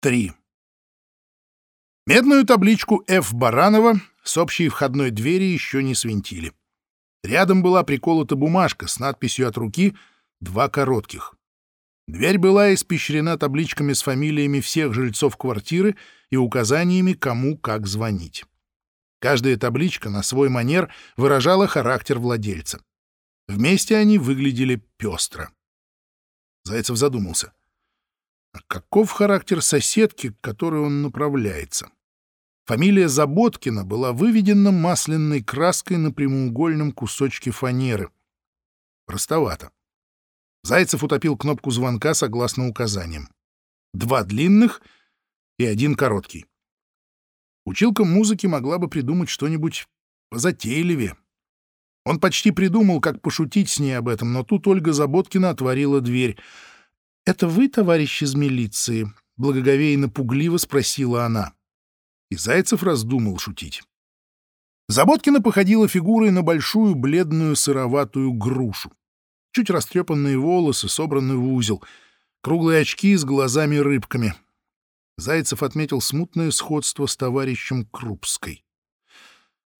3. Медную табличку Ф. Баранова с общей входной двери еще не свинтили. Рядом была приколота бумажка с надписью от руки «Два коротких». Дверь была испещрена табличками с фамилиями всех жильцов квартиры и указаниями, кому как звонить. Каждая табличка на свой манер выражала характер владельца. Вместе они выглядели пестро. Зайцев задумался. А каков характер соседки, к которой он направляется? Фамилия Заботкина была выведена масляной краской на прямоугольном кусочке фанеры. Простовато. Зайцев утопил кнопку звонка согласно указаниям. Два длинных и один короткий. Училка музыки могла бы придумать что-нибудь позатейливее. Он почти придумал, как пошутить с ней об этом, но тут Ольга Заботкина отворила дверь. «Это вы, товарищ из милиции?» — благоговейно-пугливо спросила она. И Зайцев раздумал шутить. Заботкина походила фигурой на большую бледную сыроватую грушу. Чуть растрепанные волосы, собраны в узел, круглые очки с глазами-рыбками. Зайцев отметил смутное сходство с товарищем Крупской.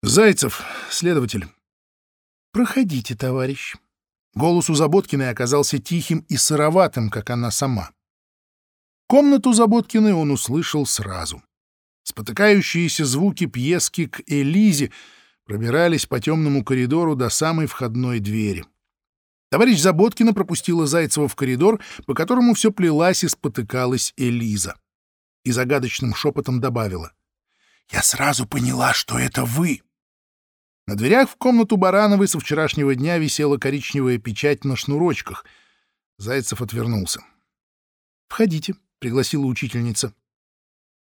«Зайцев, следователь». «Проходите, товарищ». Голос у Заботкиной оказался тихим и сыроватым, как она сама. Комнату Заботкиной он услышал сразу. Спотыкающиеся звуки пьески к Элизе пробирались по темному коридору до самой входной двери. Товарищ Заботкина пропустила Зайцева в коридор, по которому все плелась и спотыкалась Элиза. И загадочным шепотом добавила. «Я сразу поняла, что это вы!» На дверях в комнату Барановой со вчерашнего дня висела коричневая печать на шнурочках. Зайцев отвернулся. «Входите», — пригласила учительница.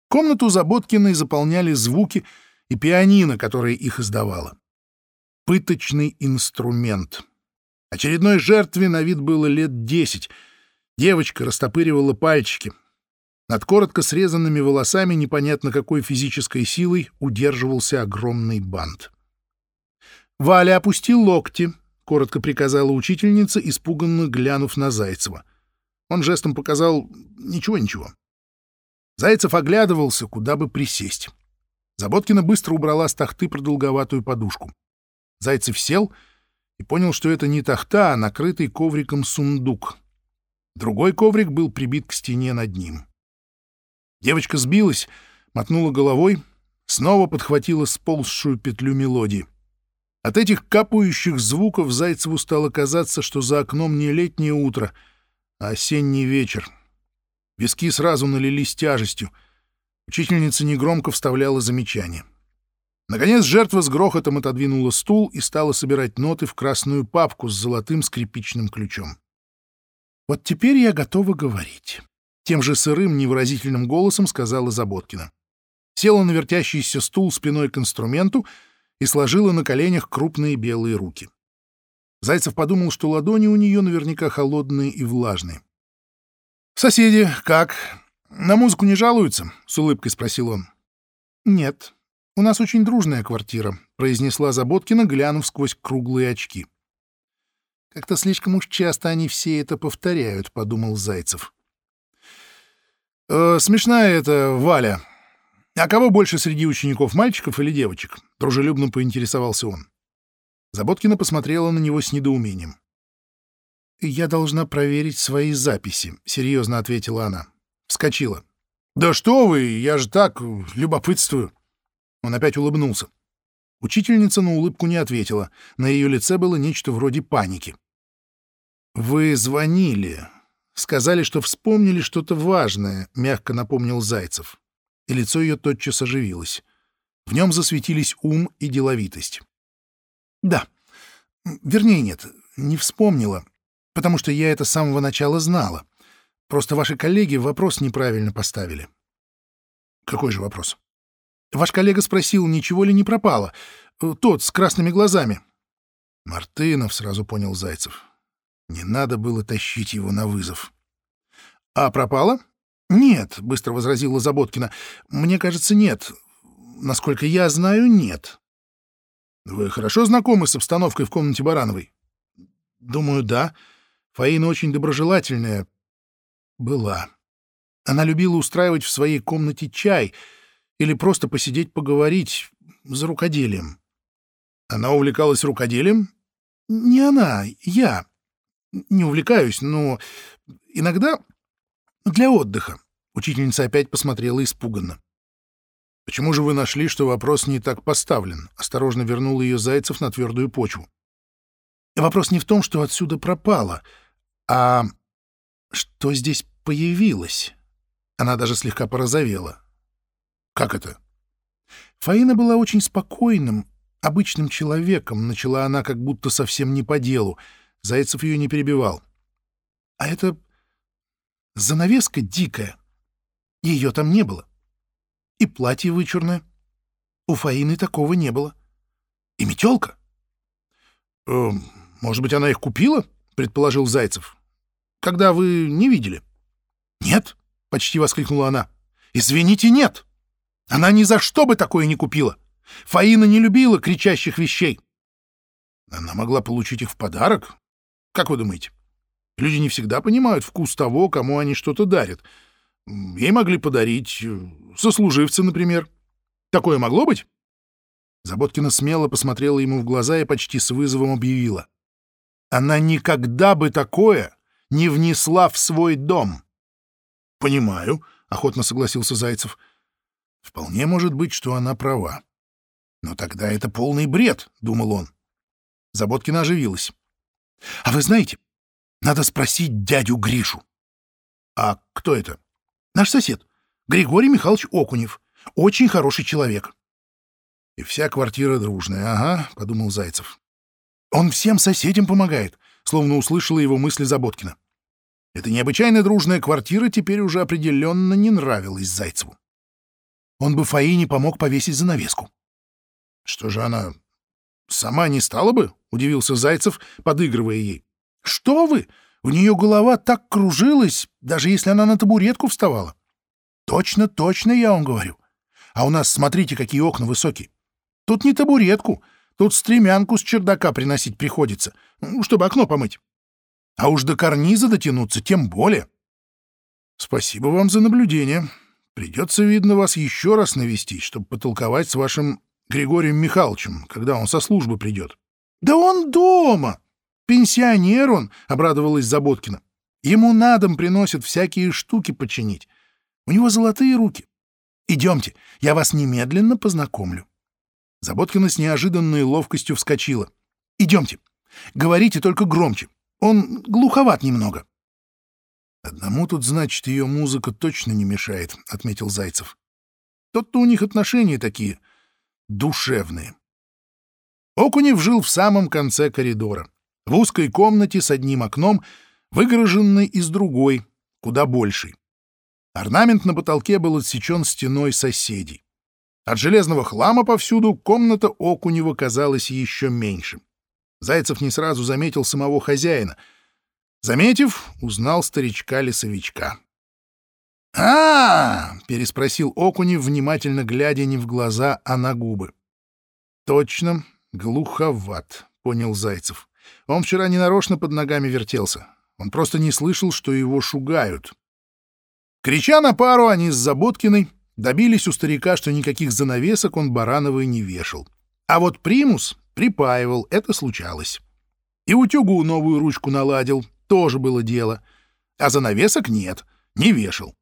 Комнату Заботкиной заполняли звуки и пианино, которое их издавало. Пыточный инструмент. Очередной жертве на вид было лет десять. Девочка растопыривала пальчики. Над коротко срезанными волосами непонятно какой физической силой удерживался огромный бант. «Валя, опусти локти», — коротко приказала учительница, испуганно глянув на Зайцева. Он жестом показал «ничего-ничего». Зайцев оглядывался, куда бы присесть. Заботкина быстро убрала с тахты продолговатую подушку. Зайцев сел и понял, что это не тахта, а накрытый ковриком сундук. Другой коврик был прибит к стене над ним. Девочка сбилась, мотнула головой, снова подхватила сползшую петлю мелодии. От этих капающих звуков Зайцеву стало казаться, что за окном не летнее утро, а осенний вечер. Виски сразу налились тяжестью. Учительница негромко вставляла замечания. Наконец жертва с грохотом отодвинула стул и стала собирать ноты в красную папку с золотым скрипичным ключом. «Вот теперь я готова говорить», — тем же сырым невыразительным голосом сказала Заботкина. Села на вертящийся стул спиной к инструменту — и сложила на коленях крупные белые руки. Зайцев подумал, что ладони у нее наверняка холодные и влажные. «Соседи, как? На музыку не жалуются?» — с улыбкой спросил он. «Нет, у нас очень дружная квартира», — произнесла Заботкина, глянув сквозь круглые очки. «Как-то слишком уж часто они все это повторяют», — подумал Зайцев. «Э, «Смешная это Валя», «А кого больше среди учеников, мальчиков или девочек?» — дружелюбно поинтересовался он. Заботкина посмотрела на него с недоумением. «Я должна проверить свои записи», — серьезно ответила она. Вскочила. «Да что вы, я же так, любопытствую». Он опять улыбнулся. Учительница на улыбку не ответила. На ее лице было нечто вроде паники. «Вы звонили. Сказали, что вспомнили что-то важное», — мягко напомнил Зайцев и лицо ее тотчас оживилось. В нем засветились ум и деловитость. «Да. Вернее, нет, не вспомнила, потому что я это с самого начала знала. Просто ваши коллеги вопрос неправильно поставили». «Какой же вопрос?» «Ваш коллега спросил, ничего ли не пропало. Тот, с красными глазами». «Мартынов», — сразу понял Зайцев. «Не надо было тащить его на вызов». «А пропало?» «Нет», — быстро возразила Заботкина. «Мне кажется, нет. Насколько я знаю, нет». «Вы хорошо знакомы с обстановкой в комнате Барановой?» «Думаю, да. Фаина очень доброжелательная. Была. Она любила устраивать в своей комнате чай или просто посидеть поговорить за рукоделием. Она увлекалась рукоделием? Не она, я. Не увлекаюсь, но иногда для отдыха. Учительница опять посмотрела испуганно. «Почему же вы нашли, что вопрос не так поставлен?» — осторожно вернул ее Зайцев на твердую почву. «Вопрос не в том, что отсюда пропало, а что здесь появилось?» Она даже слегка порозовела. «Как это?» Фаина была очень спокойным, обычным человеком, начала она как будто совсем не по делу. Зайцев ее не перебивал. «А это занавеска дикая. Ее там не было. И платье вычурное. У Фаины такого не было. И метелка. «Э, «Может быть, она их купила?» — предположил Зайцев. «Когда вы не видели?» «Нет», — почти воскликнула она. «Извините, нет. Она ни за что бы такое не купила. Фаина не любила кричащих вещей». «Она могла получить их в подарок? Как вы думаете? Люди не всегда понимают вкус того, кому они что-то дарят. Ей могли подарить э, сослуживцы, например. Такое могло быть?» Заботкина смело посмотрела ему в глаза и почти с вызовом объявила. «Она никогда бы такое не внесла в свой дом!» «Понимаю», — охотно согласился Зайцев. «Вполне может быть, что она права. Но тогда это полный бред», — думал он. Заботкина оживилась. «А вы знаете, надо спросить дядю Гришу». «А кто это?» Наш сосед, Григорий Михайлович Окунев. Очень хороший человек. — И вся квартира дружная, ага, — подумал Зайцев. Он всем соседям помогает, словно услышала его мысли Заботкина. Эта необычайно дружная квартира теперь уже определенно не нравилась Зайцеву. Он бы Фаине помог повесить занавеску. — Что же она сама не стала бы? — удивился Зайцев, подыгрывая ей. — Что вы? У нее голова так кружилась, даже если она на табуретку вставала. Точно, точно, я вам говорю. А у нас, смотрите, какие окна высокие. Тут не табуретку, тут стремянку с чердака приносить приходится, чтобы окно помыть. А уж до карниза дотянуться тем более. Спасибо вам за наблюдение. Придется, видно, вас еще раз навестить, чтобы потолковать с вашим Григорием Михайловичем, когда он со службы придет. Да он дома! Пенсионер он, — обрадовалась Заботкина. Ему на дом приносят всякие штуки починить. У него золотые руки. Идемте, я вас немедленно познакомлю. Заботкина с неожиданной ловкостью вскочила. Идемте. Говорите только громче. Он глуховат немного. Одному тут, значит, ее музыка точно не мешает, — отметил Зайцев. Тот-то у них отношения такие душевные. Окунев жил в самом конце коридора в узкой комнате с одним окном, выгороженной из другой, куда большей. Орнамент на потолке был отсечен стеной соседей. От железного хлама повсюду комната Окунева казалась еще меньше. Зайцев не сразу заметил самого хозяина. Заметив, узнал старичка-лесовичка. а, переспросил Окунев, внимательно глядя не в глаза, а на губы. «Точно, глуховат», — понял Зайцев. Он вчера ненарочно под ногами вертелся. Он просто не слышал, что его шугают. Крича на пару, они с Заботкиной добились у старика, что никаких занавесок он Барановой не вешал. А вот примус припаивал, это случалось. И утюгу новую ручку наладил, тоже было дело. А занавесок нет, не вешал.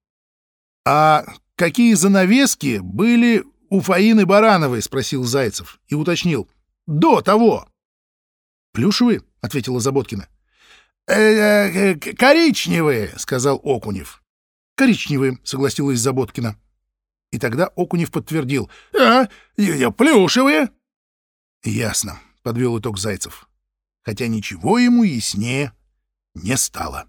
«А какие занавески были у Фаины Барановой?» — спросил Зайцев и уточнил. «До того». «Плюшевые?» — ответила Заботкина. «Э -э «Коричневые», — сказал Окунев. «Коричневые», — согласилась Заботкина. И тогда Окунев подтвердил. «А, плюшевые». «Ясно», — подвел итог Зайцев. Хотя ничего ему яснее не стало.